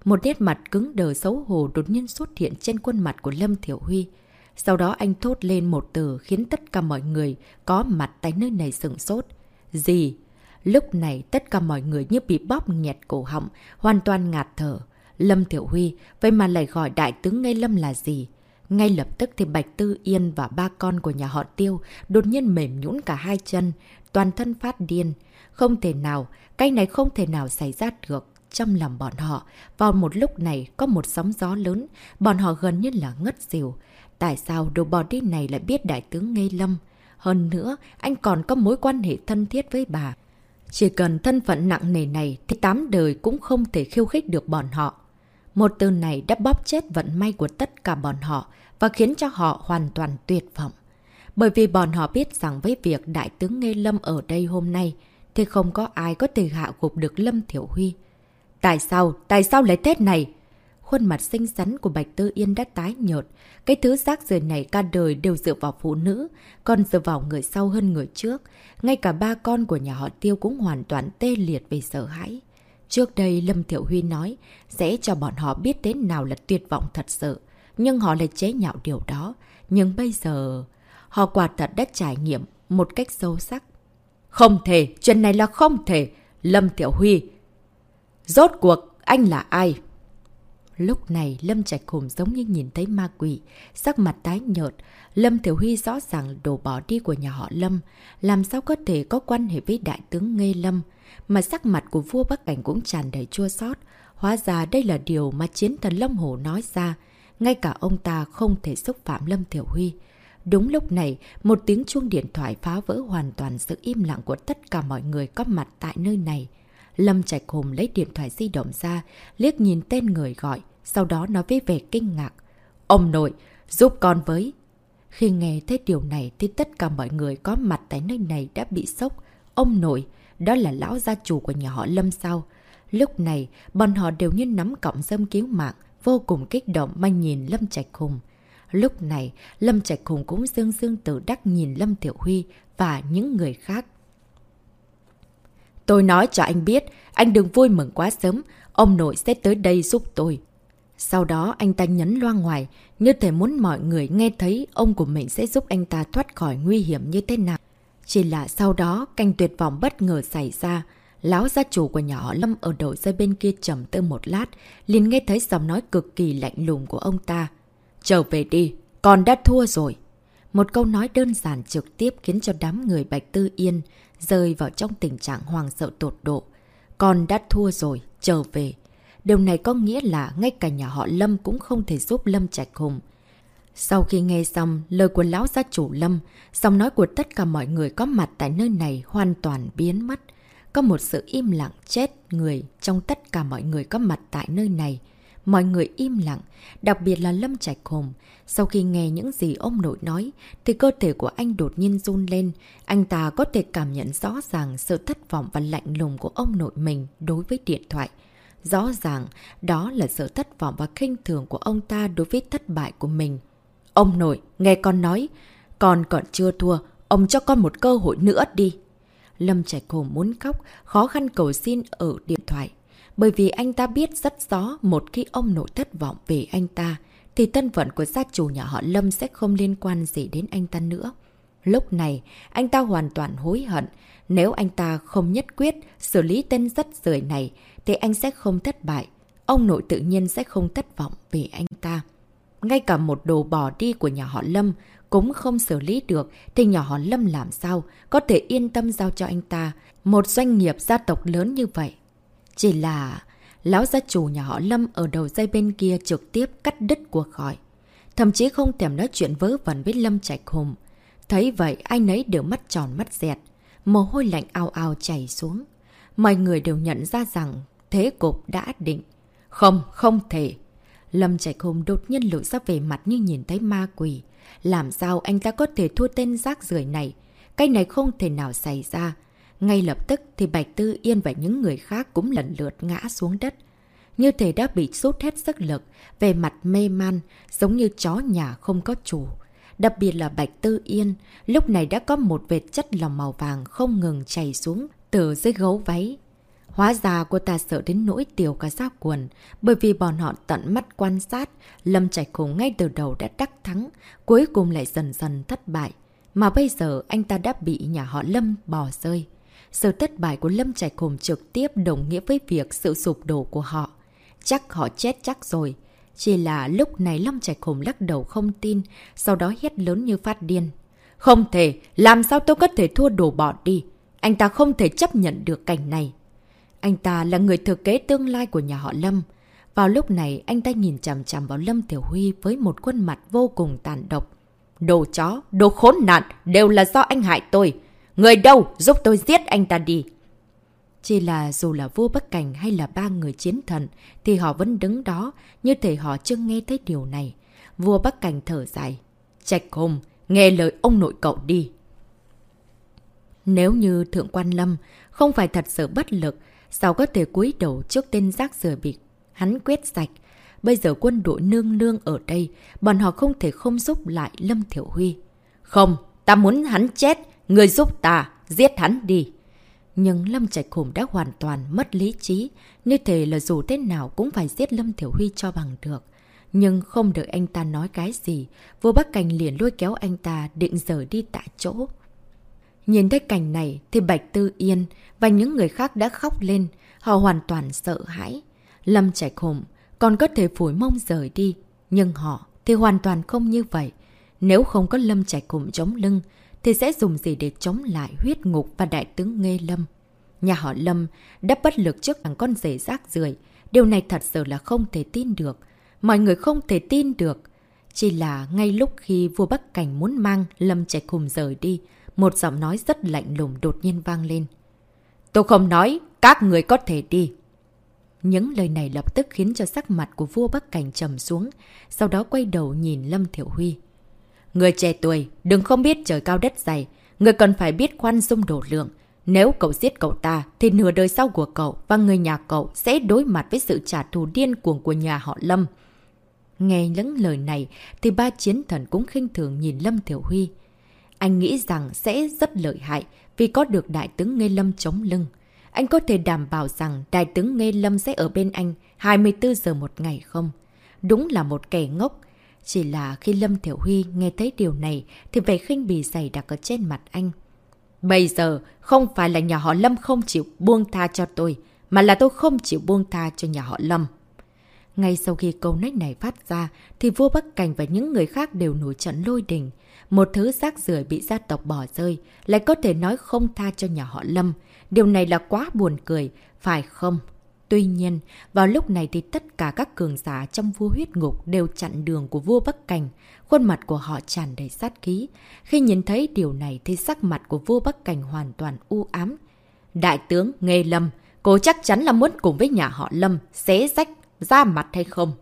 Một nét mặt cứng đờ xấu hổ đột nhiên xuất hiện trên khuôn mặt của Lâm Tiểu Huy. Sau đó anh thốt lên một từ khiến tất cả mọi người có mặt tại nơi này sừng sốt. Gì? Lúc này tất cả mọi người như bị bóp nghẹt cổ họng, hoàn toàn ngạt thở. Lâm Tiểu Huy, vậy mà lại gọi đại tướng ngay Lâm là gì? Ngay lập tức thì Bạch Tư Yên và ba con của nhà họ Tiêu đột nhiên mềm nhũn cả hai chân, toàn thân phát điên. Không thể nào, cái này không thể nào xảy ra được. Trong lòng bọn họ, vào một lúc này có một sóng gió lớn, bọn họ gần như là ngất xỉu. Tại sao đồ bò đi này lại biết đại tướng Ngây Lâm? Hơn nữa, anh còn có mối quan hệ thân thiết với bà. Chỉ cần thân phận nặng nề này thì tám đời cũng không thể khiêu khích được bọn họ. Một từ này đã bóp chết vận may của tất cả bọn họ và khiến cho họ hoàn toàn tuyệt vọng. Bởi vì bọn họ biết rằng với việc Đại tướng Nghê Lâm ở đây hôm nay thì không có ai có thể hạ gục được Lâm Thiểu Huy. Tại sao? Tại sao lại Tết này? Khuôn mặt xinh xắn của Bạch Tư Yên đã tái nhợt. Cái thứ rác rời này cả đời đều dựa vào phụ nữ, còn dựa vào người sau hơn người trước. Ngay cả ba con của nhà họ Tiêu cũng hoàn toàn tê liệt vì sợ hãi. Trước đây Lâm Thiểu Huy nói sẽ cho bọn họ biết thế nào là tuyệt vọng thật sự. Nhưng họ lại chế nhạo điều đó. Nhưng bây giờ... Họ quả thật đã trải nghiệm một cách sâu sắc. Không thể, chuyện này là không thể. Lâm Thiểu Huy. Rốt cuộc, anh là ai? Lúc này Lâm Trạch Hùng giống như nhìn thấy ma quỷ, sắc mặt tái nhợt. Lâm Tiểu Huy rõ ràng đổ bỏ đi của nhà họ Lâm, làm sao có thể có quan hệ với đại tướng Nghê Lâm. Mà sắc mặt của vua Bắc Cảnh cũng tràn đầy chua xót Hóa ra đây là điều mà chiến thần Lâm Hổ nói ra. Ngay cả ông ta không thể xúc phạm Lâm Tiểu Huy. Đúng lúc này, một tiếng chuông điện thoại phá vỡ hoàn toàn sự im lặng của tất cả mọi người có mặt tại nơi này. Lâm Trạch Hùng lấy điện thoại di động ra, liếc nhìn tên người gọi, sau đó nói với vẻ kinh ngạc. Ông nội, giúp con với. Khi nghe thấy điều này thì tất cả mọi người có mặt tại nơi này đã bị sốc. Ông nội, đó là lão gia chủ của nhà họ Lâm sao? Lúc này, bọn họ đều như nắm cọng dâm cứu mạng, vô cùng kích động mà nhìn Lâm Trạch Hùng. Lúc này, Lâm Trạch Hùng cũng dương dương tự đắc nhìn Lâm Tiểu Huy và những người khác. Tôi nói cho anh biết, anh đừng vui mừng quá sớm, ông nội sẽ tới đây giúp tôi. Sau đó anh ta nhấn loa ngoài, như thể muốn mọi người nghe thấy ông của mình sẽ giúp anh ta thoát khỏi nguy hiểm như thế nào. Chỉ là sau đó, canh tuyệt vọng bất ngờ xảy ra. Lão gia chủ của nhà họ Lâm ở đầu dây bên kia trầm tư một lát, liền nghe thấy giọng nói cực kỳ lạnh lùng của ông ta. Trở về đi, con đã thua rồi. Một câu nói đơn giản trực tiếp khiến cho đám người Bạch Tư Yên rơi vào trong tình trạng hoàng sợ tột độ. Con đã thua rồi, trở về. Điều này có nghĩa là ngay cả nhà họ Lâm cũng không thể giúp Lâm Trạch Hùng. Sau khi nghe xong lời của lão gia chủ Lâm, giọng nói của tất cả mọi người có mặt tại nơi này hoàn toàn biến mất. Có một sự im lặng chết người trong tất cả mọi người có mặt tại nơi này. Mọi người im lặng, đặc biệt là Lâm Trạch Hùng. Sau khi nghe những gì ông nội nói, thì cơ thể của anh đột nhiên run lên. Anh ta có thể cảm nhận rõ ràng sự thất vọng và lạnh lùng của ông nội mình đối với điện thoại. Rõ ràng, đó là sự thất vọng và khinh thường của ông ta đối với thất bại của mình. Ông nội, nghe con nói, con còn chưa thua, ông cho con một cơ hội nữa đi. Lâm Trạch Hùng muốn khóc, khó khăn cầu xin ở điện thoại. Bởi vì anh ta biết rất rõ một khi ông nội thất vọng về anh ta, thì thân phận của gia chủ nhà họ Lâm sẽ không liên quan gì đến anh ta nữa. Lúc này, anh ta hoàn toàn hối hận. Nếu anh ta không nhất quyết xử lý tên rất rời này, thì anh sẽ không thất bại. Ông nội tự nhiên sẽ không thất vọng về anh ta. Ngay cả một đồ bỏ đi của nhà họ Lâm cũng không xử lý được thì nhà họ Lâm làm sao có thể yên tâm giao cho anh ta một doanh nghiệp gia tộc lớn như vậy. Chỉ là lão gia chủ nhà họ Lâm ở đầu dây bên kia trực tiếp cắt đứt cuộc gọi. Thậm chí không thèm nói chuyện vớ vẩn với Lâm Trạch Hùng. Thấy vậy ai nấy đều mắt tròn mắt dẹt, mồ hôi lạnh ao ao chảy xuống. Mọi người đều nhận ra rằng thế cục đã định. Không, không thể. Lâm Trạch Hùng đột nhiên lộ ra về mặt như nhìn thấy ma quỷ. Làm sao anh ta có thể thua tên rác rưởi này? Cái này không thể nào xảy ra. Ngay lập tức thì Bạch Tư Yên và những người khác cũng lần lượt ngã xuống đất. Như thể đã bị sút hết sức lực, về mặt mê man, giống như chó nhà không có chủ. Đặc biệt là Bạch Tư Yên, lúc này đã có một vệt chất lòng màu vàng không ngừng chảy xuống từ dưới gấu váy. Hóa ra cô ta sợ đến nỗi tiểu cả ra quần, bởi vì bọn họ tận mắt quan sát, Lâm Trạch Hùng ngay từ đầu đã đắc thắng, cuối cùng lại dần dần thất bại. Mà bây giờ anh ta đã bị nhà họ Lâm bỏ rơi. Sự thất bại của Lâm Trạch Hùng trực tiếp đồng nghĩa với việc sự sụp đổ của họ. Chắc họ chết chắc rồi. Chỉ là lúc này Lâm Trạch Hùng lắc đầu không tin, sau đó hét lớn như phát điên. Không thể, làm sao tôi có thể thua đổ bỏ đi? Anh ta không thể chấp nhận được cảnh này. Anh ta là người thừa kế tương lai của nhà họ Lâm. Vào lúc này, anh ta nhìn chằm chằm vào Lâm Tiểu Huy với một khuôn mặt vô cùng tàn độc. Đồ chó, đồ khốn nạn, đều là do anh hại tôi. Người đâu, giúp tôi giết anh ta đi. Chỉ là dù là vua Bắc Cảnh hay là ba người chiến thần, thì họ vẫn đứng đó, như thể họ chưa nghe thấy điều này. Vua Bắc Cảnh thở dài. Trạch hùng, nghe lời ông nội cậu đi. Nếu như Thượng Quan Lâm không phải thật sự bất lực, sao có thể cúi đầu trước tên rác rời bị hắn quét sạch. Bây giờ quân đội nương nương ở đây, bọn họ không thể không giúp lại Lâm Thiểu Huy. Không, ta muốn hắn chết, người giúp ta, giết hắn đi. Nhưng Lâm Trạch Hùng đã hoàn toàn mất lý trí, như thể là dù thế nào cũng phải giết Lâm Thiểu Huy cho bằng được. Nhưng không được anh ta nói cái gì, vua Bắc Cảnh liền lôi kéo anh ta định rời đi tại chỗ. Nhìn thấy cảnh này thì Bạch Tư Yên và những người khác đã khóc lên, họ hoàn toàn sợ hãi. Lâm Trạch Hùng còn có thể phủi mông rời đi, nhưng họ thì hoàn toàn không như vậy. Nếu không có Lâm Trạch Hùng chống lưng, thì sẽ dùng gì để chống lại huyết ngục và đại tướng Nghê Lâm. Nhà họ Lâm đã bất lực trước thằng con rể rác rưởi Điều này thật sự là không thể tin được. Mọi người không thể tin được. Chỉ là ngay lúc khi vua Bắc Cảnh muốn mang Lâm Trạch Hùng rời đi, một giọng nói rất lạnh lùng đột nhiên vang lên. Tôi không nói, các người có thể đi. Những lời này lập tức khiến cho sắc mặt của vua Bắc Cảnh trầm xuống, sau đó quay đầu nhìn Lâm Thiểu Huy. Người trẻ tuổi, đừng không biết trời cao đất dày, người cần phải biết khoan dung đổ lượng. Nếu cậu giết cậu ta, thì nửa đời sau của cậu và người nhà cậu sẽ đối mặt với sự trả thù điên cuồng của nhà họ Lâm. Nghe những lời này, thì ba chiến thần cũng khinh thường nhìn Lâm Thiểu Huy. Anh nghĩ rằng sẽ rất lợi hại vì có được Đại tướng Nghê Lâm chống lưng. Anh có thể đảm bảo rằng Đại tướng Nghê Lâm sẽ ở bên anh 24 giờ một ngày không? Đúng là một kẻ ngốc. Chỉ là khi Lâm Thiểu Huy nghe thấy điều này thì vẻ khinh bì dày đặc ở trên mặt anh. Bây giờ không phải là nhà họ Lâm không chịu buông tha cho tôi, mà là tôi không chịu buông tha cho nhà họ Lâm. Ngay sau khi câu nói này phát ra, thì vua Bắc Cảnh và những người khác đều nổi trận lôi đình. Một thứ rác rưởi bị gia tộc bỏ rơi, lại có thể nói không tha cho nhà họ Lâm. Điều này là quá buồn cười, phải không? Tuy nhiên, vào lúc này thì tất cả các cường giả trong vua huyết ngục đều chặn đường của vua Bắc Cảnh. Khuôn mặt của họ tràn đầy sát khí. Khi nhìn thấy điều này thì sắc mặt của vua Bắc Cảnh hoàn toàn u ám. Đại tướng Nghê Lâm, cô chắc chắn là muốn cùng với nhà họ Lâm xé rách ra mặt hay không?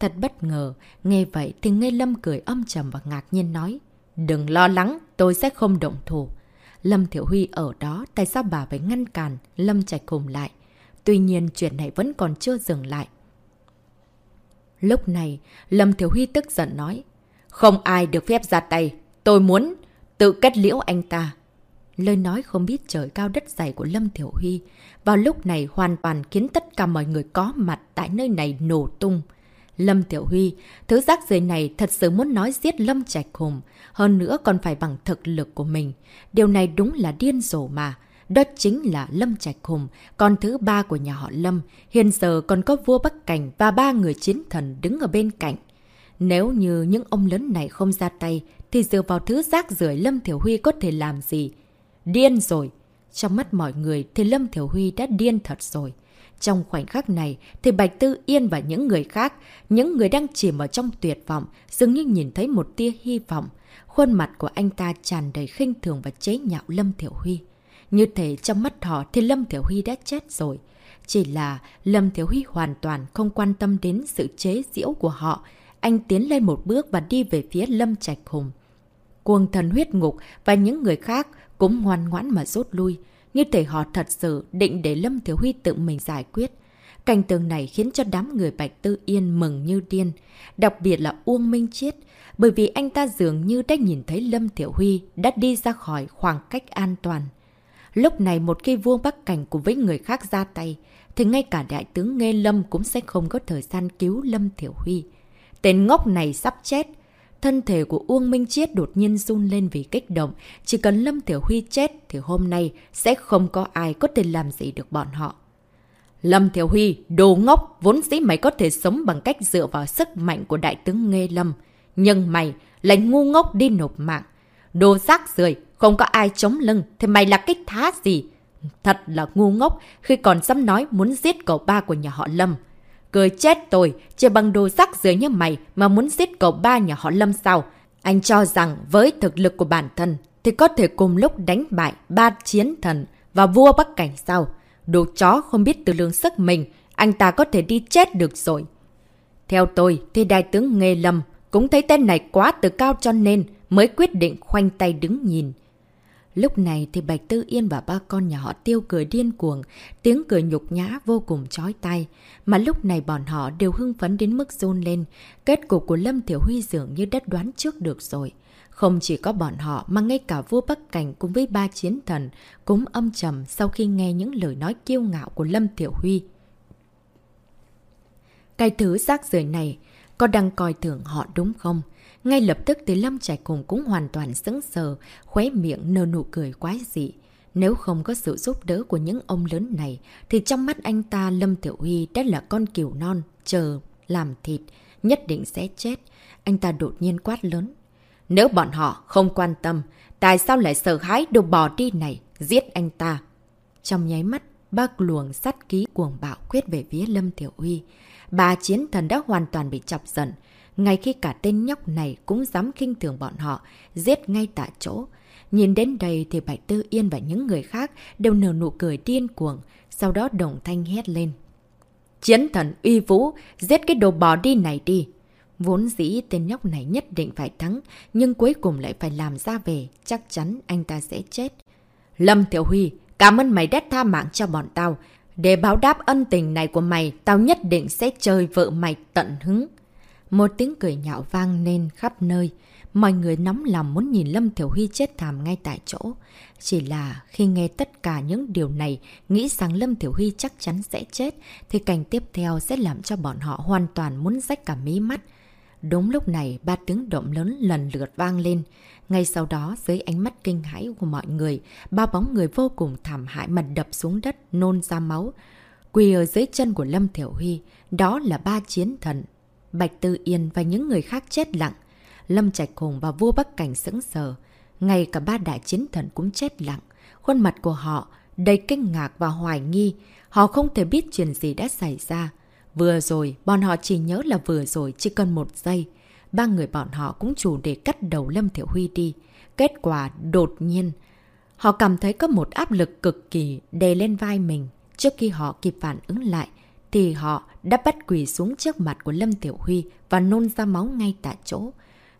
Thật bất ngờ, nghe vậy thì Nghê Lâm cười âm trầm và ngạc nhiên nói. Đừng lo lắng, tôi sẽ không động thủ. Lâm Thiểu Huy ở đó, tại sao bà phải ngăn cản Lâm Trạch Hùng lại? Tuy nhiên chuyện này vẫn còn chưa dừng lại. Lúc này, Lâm Thiếu Huy tức giận nói. Không ai được phép ra tay. Tôi muốn tự kết liễu anh ta. Lời nói không biết trời cao đất dày của Lâm Thiểu Huy vào lúc này hoàn toàn khiến tất cả mọi người có mặt tại nơi này nổ tung. Lâm Tiểu Huy, thứ rác rưởi này thật sự muốn nói giết Lâm Trạch Hùng, hơn nữa còn phải bằng thực lực của mình. Điều này đúng là điên rồ mà. Đó chính là Lâm Trạch Hùng, con thứ ba của nhà họ Lâm. Hiện giờ còn có vua Bắc Cảnh và ba người chiến thần đứng ở bên cạnh. Nếu như những ông lớn này không ra tay, thì dựa vào thứ rác rưởi Lâm Thiểu Huy có thể làm gì? Điên rồi! Trong mắt mọi người thì Lâm Thiểu Huy đã điên thật rồi. Trong khoảnh khắc này thì Bạch Tư Yên và những người khác, những người đang chìm ở trong tuyệt vọng, dường như nhìn thấy một tia hy vọng. Khuôn mặt của anh ta tràn đầy khinh thường và chế nhạo Lâm Thiểu Huy. Như thể trong mắt họ thì Lâm Thiểu Huy đã chết rồi. Chỉ là Lâm Thiếu Huy hoàn toàn không quan tâm đến sự chế diễu của họ. Anh tiến lên một bước và đi về phía Lâm Trạch Hùng. Cuồng thần huyết ngục và những người khác cũng ngoan ngoãn mà rút lui. Như thể họ thật sự định để Lâm Thiếu Huy tự mình giải quyết. Cảnh tường này khiến cho đám người Bạch Tư Yên mừng như điên. Đặc biệt là Uông Minh Chiết. Bởi vì anh ta dường như đã nhìn thấy Lâm Thiểu Huy đã đi ra khỏi khoảng cách an toàn. Lúc này một khi vua Bắc Cảnh cùng với người khác ra tay, thì ngay cả đại tướng Nghê Lâm cũng sẽ không có thời gian cứu Lâm Thiểu Huy. Tên ngốc này sắp chết. Thân thể của Uông Minh Chiết đột nhiên run lên vì kích động. Chỉ cần Lâm Thiểu Huy chết thì hôm nay sẽ không có ai có thể làm gì được bọn họ. Lâm Thiểu Huy, đồ ngốc, vốn dĩ mày có thể sống bằng cách dựa vào sức mạnh của đại tướng Nghê Lâm. Nhưng mày lại ngu ngốc đi nộp mạng. Đồ rác rưởi không có ai chống lưng thì mày là cái thá gì? Thật là ngu ngốc khi còn dám nói muốn giết cậu ba của nhà họ Lâm. Cười chết tôi, chỉ bằng đồ rắc dưới như mày mà muốn giết cậu ba nhà họ Lâm sao? Anh cho rằng với thực lực của bản thân thì có thể cùng lúc đánh bại ba chiến thần và vua Bắc Cảnh sao? Đồ chó không biết tự lương sức mình, anh ta có thể đi chết được rồi. Theo tôi thì đại tướng Nghê Lâm cũng thấy tên này quá tự cao cho nên mới quyết định khoanh tay đứng nhìn. Lúc này thì Bạch Tư Yên và ba con nhà họ tiêu cười điên cuồng, tiếng cười nhục nhã vô cùng chói tai. Mà lúc này bọn họ đều hưng phấn đến mức run lên, kết cục của Lâm Thiểu Huy dường như đã đoán trước được rồi. Không chỉ có bọn họ mà ngay cả vua Bắc Cảnh cùng với ba chiến thần cũng âm trầm sau khi nghe những lời nói kiêu ngạo của Lâm Thiểu Huy. Cái thứ rác rưởi này có đang coi thường họ đúng không? Ngay lập tức thì Lâm Trạch Cùng cũng hoàn toàn sững sờ, khóe miệng nở nụ cười quái dị. Nếu không có sự giúp đỡ của những ông lớn này, thì trong mắt anh ta Lâm Tiểu Huy đã là con kiều non, chờ, làm thịt, nhất định sẽ chết. Anh ta đột nhiên quát lớn. Nếu bọn họ không quan tâm, tại sao lại sợ hãi đồ bò đi này, giết anh ta? Trong nháy mắt, ba luồng sắt ký cuồng bạo quyết về phía Lâm Tiểu Huy. Bà chiến thần đã hoàn toàn bị chọc giận. Ngay khi cả tên nhóc này cũng dám khinh thường bọn họ, giết ngay tại chỗ. Nhìn đến đây thì Bạch Tư Yên và những người khác đều nở nụ cười điên cuồng, sau đó đồng thanh hét lên. Chiến thần uy vũ, giết cái đồ bò đi này đi. Vốn dĩ tên nhóc này nhất định phải thắng, nhưng cuối cùng lại phải làm ra về, chắc chắn anh ta sẽ chết. Lâm Thiểu Huy, cảm ơn mày đã tha mạng cho bọn tao. Để báo đáp ân tình này của mày, tao nhất định sẽ chơi vợ mày tận hứng. Một tiếng cười nhạo vang lên khắp nơi. Mọi người nóng lòng muốn nhìn Lâm Thiểu Huy chết thảm ngay tại chỗ. Chỉ là khi nghe tất cả những điều này, nghĩ rằng Lâm Thiểu Huy chắc chắn sẽ chết, thì cảnh tiếp theo sẽ làm cho bọn họ hoàn toàn muốn rách cả mí mắt. Đúng lúc này, ba tiếng động lớn lần lượt vang lên. Ngay sau đó, dưới ánh mắt kinh hãi của mọi người, ba bóng người vô cùng thảm hại mặt đập xuống đất, nôn ra máu. Quỳ ở dưới chân của Lâm Thiểu Huy, đó là ba chiến thần. Bạch Tư Yên và những người khác chết lặng. Lâm Trạch Hùng và vua Bắc Cảnh sững sờ. Ngay cả ba đại chiến thần cũng chết lặng. Khuôn mặt của họ đầy kinh ngạc và hoài nghi. Họ không thể biết chuyện gì đã xảy ra. Vừa rồi, bọn họ chỉ nhớ là vừa rồi chỉ cần một giây. Ba người bọn họ cũng chủ để cắt đầu Lâm Thiểu Huy đi. Kết quả đột nhiên. Họ cảm thấy có một áp lực cực kỳ đè lên vai mình. Trước khi họ kịp phản ứng lại, thì họ đã bắt quỳ xuống trước mặt của Lâm Tiểu Huy và nôn ra máu ngay tại chỗ.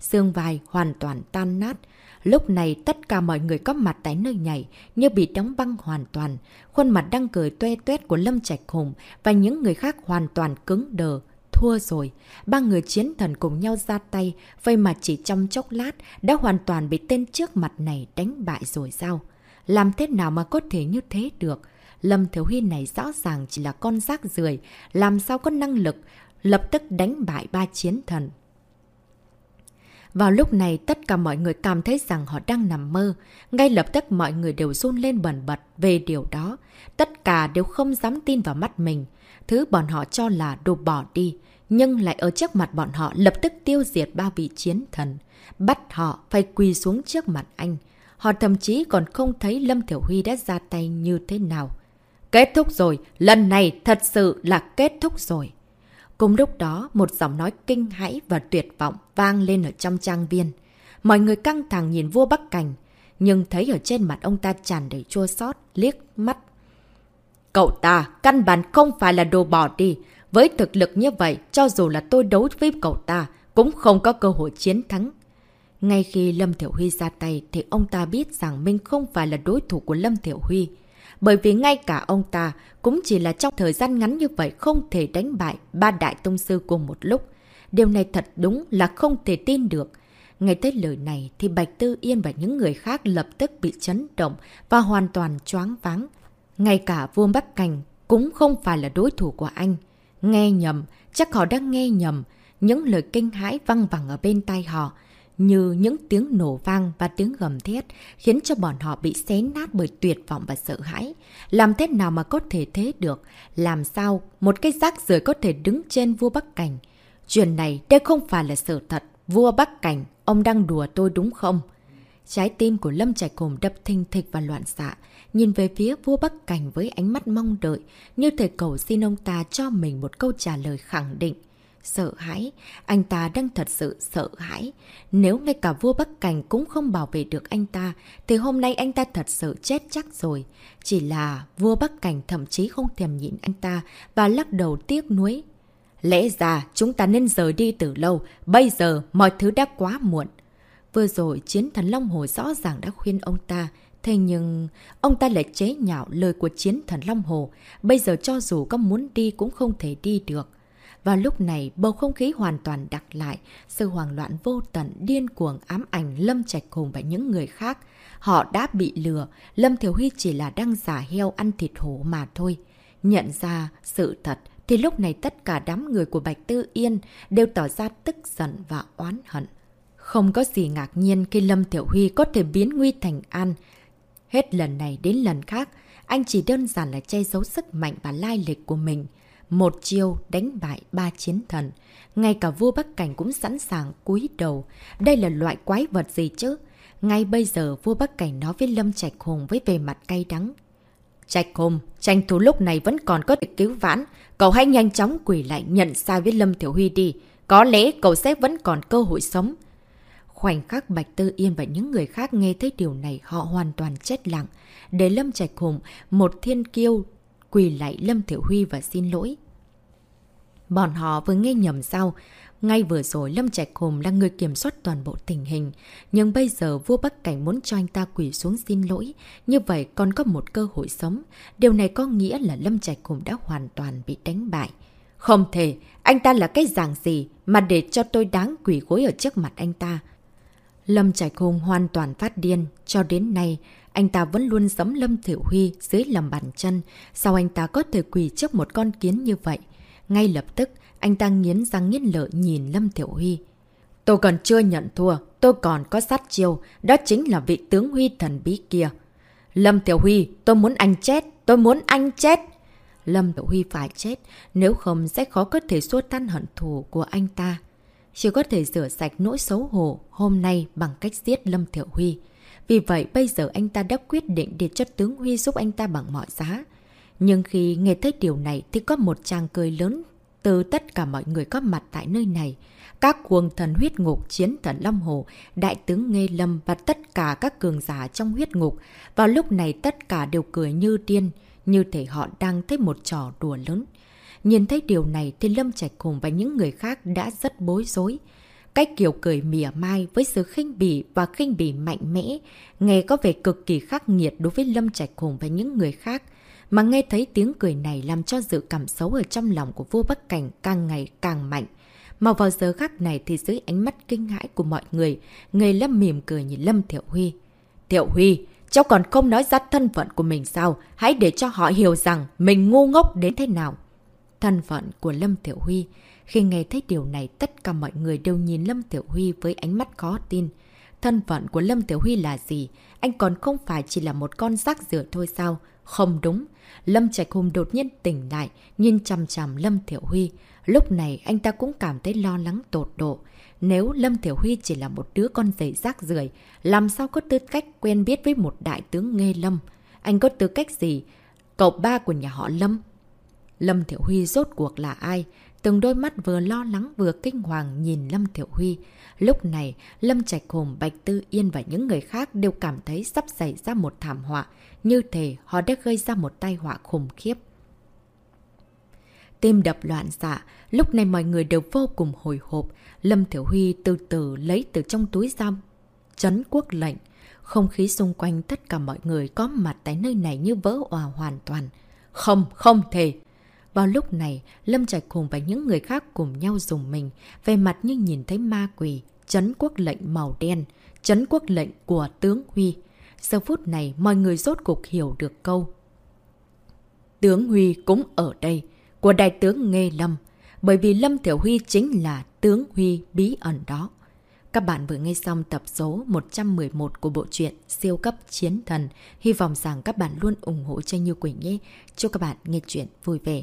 Xương vai hoàn toàn tan nát. Lúc này tất cả mọi người có mặt tại nơi nhảy như bị đóng băng hoàn toàn. Khuôn mặt đang cười tuê tuét của Lâm Trạch Hùng và những người khác hoàn toàn cứng đờ. Thua rồi. Ba người chiến thần cùng nhau ra tay, vậy mà chỉ trong chốc lát đã hoàn toàn bị tên trước mặt này đánh bại rồi sao? Làm thế nào mà có thể như thế được? Lâm Thiếu Huy này rõ ràng chỉ là con rác rưởi làm sao có năng lực lập tức đánh bại ba chiến thần. Vào lúc này, tất cả mọi người cảm thấy rằng họ đang nằm mơ. Ngay lập tức mọi người đều run lên bẩn bật về điều đó. Tất cả đều không dám tin vào mắt mình. Thứ bọn họ cho là đồ bỏ đi, nhưng lại ở trước mặt bọn họ lập tức tiêu diệt ba vị chiến thần. Bắt họ phải quỳ xuống trước mặt anh. Họ thậm chí còn không thấy Lâm Thiểu Huy đã ra tay như thế nào. Kết thúc rồi, lần này thật sự là kết thúc rồi. Cùng lúc đó, một giọng nói kinh hãi và tuyệt vọng vang lên ở trong trang viên. Mọi người căng thẳng nhìn vua Bắc Cảnh, nhưng thấy ở trên mặt ông ta tràn đầy chua xót liếc mắt. Cậu ta, căn bản không phải là đồ bỏ đi. Với thực lực như vậy, cho dù là tôi đấu với cậu ta, cũng không có cơ hội chiến thắng. Ngay khi Lâm Thiểu Huy ra tay thì ông ta biết rằng mình không phải là đối thủ của Lâm Thiểu Huy. Bởi vì ngay cả ông ta cũng chỉ là trong thời gian ngắn như vậy không thể đánh bại ba đại tông sư cùng một lúc. Điều này thật đúng là không thể tin được. Ngay tới lời này thì Bạch Tư Yên và những người khác lập tức bị chấn động và hoàn toàn choáng váng. Ngay cả vua Bắc Cảnh cũng không phải là đối thủ của anh. Nghe nhầm, chắc họ đang nghe nhầm. Những lời kinh hãi văng vẳng ở bên tai họ, như những tiếng nổ vang và tiếng gầm thét, khiến cho bọn họ bị xé nát bởi tuyệt vọng và sợ hãi. Làm thế nào mà có thể thế được? Làm sao một cái rác rưởi có thể đứng trên vua Bắc Cảnh? Chuyện này đây không phải là sự thật. Vua Bắc Cảnh, ông đang đùa tôi đúng không? Trái tim của Lâm Trạch Hùng đập thình thịch và loạn xạ, nhìn về phía vua Bắc Cảnh với ánh mắt mong đợi, như thể cầu xin ông ta cho mình một câu trả lời khẳng định. Sợ hãi, anh ta đang thật sự sợ hãi. Nếu ngay cả vua Bắc Cảnh cũng không bảo vệ được anh ta, thì hôm nay anh ta thật sự chết chắc rồi. Chỉ là vua Bắc Cảnh thậm chí không thèm nhịn anh ta và lắc đầu tiếc nuối. Lẽ ra chúng ta nên rời đi từ lâu, bây giờ mọi thứ đã quá muộn. Vừa rồi chiến thần Long Hồ rõ ràng đã khuyên ông ta, Thế nhưng, ông ta lại chế nhạo lời của chiến thần Long Hồ. Bây giờ cho dù có muốn đi cũng không thể đi được. Vào lúc này, bầu không khí hoàn toàn đặc lại, sự hoảng loạn vô tận, điên cuồng ám ảnh Lâm Trạch Hùng và những người khác. Họ đã bị lừa, Lâm Thiểu Huy chỉ là đang giả heo ăn thịt hổ mà thôi. Nhận ra sự thật, thì lúc này tất cả đám người của Bạch Tư Yên đều tỏ ra tức giận và oán hận. Không có gì ngạc nhiên khi Lâm Tiểu Huy có thể biến nguy thành an. Hết lần này đến lần khác, anh chỉ đơn giản là che giấu sức mạnh và lai lịch của mình. Một chiêu đánh bại ba chiến thần. Ngay cả vua Bắc Cảnh cũng sẵn sàng cúi đầu. Đây là loại quái vật gì chứ? Ngay bây giờ vua Bắc Cảnh nói với Lâm Trạch Hùng với về mặt cay đắng. Trạch Hùng, tranh thủ lúc này vẫn còn có thể cứu vãn. Cậu hãy nhanh chóng quỷ lại nhận sai với Lâm Thiểu Huy đi. Có lẽ cậu sẽ vẫn còn cơ hội sống. Khoảnh khắc Bạch Tư Yên và những người khác nghe thấy điều này họ hoàn toàn chết lặng. Để Lâm Trạch Hùng, một thiên kiêu quỳ lại Lâm Thiểu Huy và xin lỗi. Bọn họ vừa nghe nhầm sao, ngay vừa rồi Lâm Trạch Hùng là người kiểm soát toàn bộ tình hình, nhưng bây giờ vua Bắc Cảnh muốn cho anh ta quỳ xuống xin lỗi, như vậy còn có một cơ hội sống. Điều này có nghĩa là Lâm Trạch Hùng đã hoàn toàn bị đánh bại. Không thể, anh ta là cái dạng gì mà để cho tôi đáng quỷ gối ở trước mặt anh ta. Lâm Trạch Hùng hoàn toàn phát điên, cho đến nay, anh ta vẫn luôn giẫm Lâm Thiểu Huy dưới lòng bàn chân, sao anh ta có thể quỳ trước một con kiến như vậy? Ngay lập tức, anh ta nghiến răng nghiến lợi nhìn Lâm Thiểu Huy. Tôi còn chưa nhận thua, tôi còn có sát chiêu, đó chính là vị tướng Huy thần bí kia. Lâm Tiểu Huy, tôi muốn anh chết, tôi muốn anh chết. Lâm Tiểu Huy phải chết, nếu không sẽ khó có thể xua tan hận thù của anh ta. Chỉ có thể rửa sạch nỗi xấu hổ hôm nay bằng cách giết Lâm Thiểu Huy. Vì vậy bây giờ anh ta đã quyết định để cho tướng Huy giúp anh ta bằng mọi giá. Nhưng khi nghe thấy điều này thì có một tràng cười lớn từ tất cả mọi người có mặt tại nơi này. Các cuồng thần huyết ngục, chiến thần Long Hồ, đại tướng Nghê Lâm và tất cả các cường giả trong huyết ngục. Vào lúc này tất cả đều cười như điên, như thể họ đang thấy một trò đùa lớn. Nhìn thấy điều này thì Lâm Trạch cùng và những người khác đã rất bối rối. Cách kiểu cười mỉa mai với sự khinh bỉ và khinh bỉ mạnh mẽ, nghe có vẻ cực kỳ khắc nghiệt đối với Lâm Trạch Hùng và những người khác. Mà nghe thấy tiếng cười này làm cho dự cảm xấu ở trong lòng của vua Bắc Cảnh càng ngày càng mạnh. Mà vào giờ khắc này thì dưới ánh mắt kinh hãi của mọi người, người Lâm mỉm cười nhìn Lâm Thiệu Huy. Thiệu Huy, cháu còn không nói ra thân phận của mình sao? Hãy để cho họ hiểu rằng mình ngu ngốc đến thế nào. Thân phận của Lâm thiệu Huy. Khi nghe thấy điều này, tất cả mọi người đều nhìn Lâm Tiểu Huy với ánh mắt khó tin. Thân phận của Lâm Tiểu Huy là gì? Anh còn không phải chỉ là một con rác rửa thôi sao? Không đúng. Lâm Trạch Hùng đột nhiên tỉnh lại, nhìn chằm chằm Lâm Tiểu Huy. Lúc này anh ta cũng cảm thấy lo lắng tột độ. Nếu Lâm Tiểu Huy chỉ là một đứa con rể rác rưởi làm sao có tư cách quen biết với một đại tướng Nghê Lâm? Anh có tư cách gì? Cậu ba của nhà họ Lâm Lâm Thiểu Huy rốt cuộc là ai? Từng đôi mắt vừa lo lắng vừa kinh hoàng nhìn Lâm Thiểu Huy. Lúc này, Lâm Trạch Hùng, Bạch Tư Yên và những người khác đều cảm thấy sắp xảy ra một thảm họa. Như thể họ đã gây ra một tai họa khủng khiếp. Tim đập loạn xạ, lúc này mọi người đều vô cùng hồi hộp. Lâm Thiểu Huy từ từ lấy từ trong túi ra chấn quốc lệnh. Không khí xung quanh tất cả mọi người có mặt tại nơi này như vỡ hòa hoàn toàn. Không, không thể! Vào lúc này, Lâm Trạch Hùng và những người khác cùng nhau dùng mình, về mặt như nhìn thấy ma quỷ, chấn quốc lệnh màu đen, chấn quốc lệnh của tướng Huy. Giờ phút này, mọi người rốt cục hiểu được câu. Tướng Huy cũng ở đây, của đại tướng Nghê Lâm, bởi vì Lâm Thiểu Huy chính là tướng Huy bí ẩn đó. Các bạn vừa nghe xong tập số 111 của bộ truyện Siêu cấp chiến thần. Hy vọng rằng các bạn luôn ủng hộ cho Như Quỳnh nhé. Chúc các bạn nghe chuyện vui vẻ.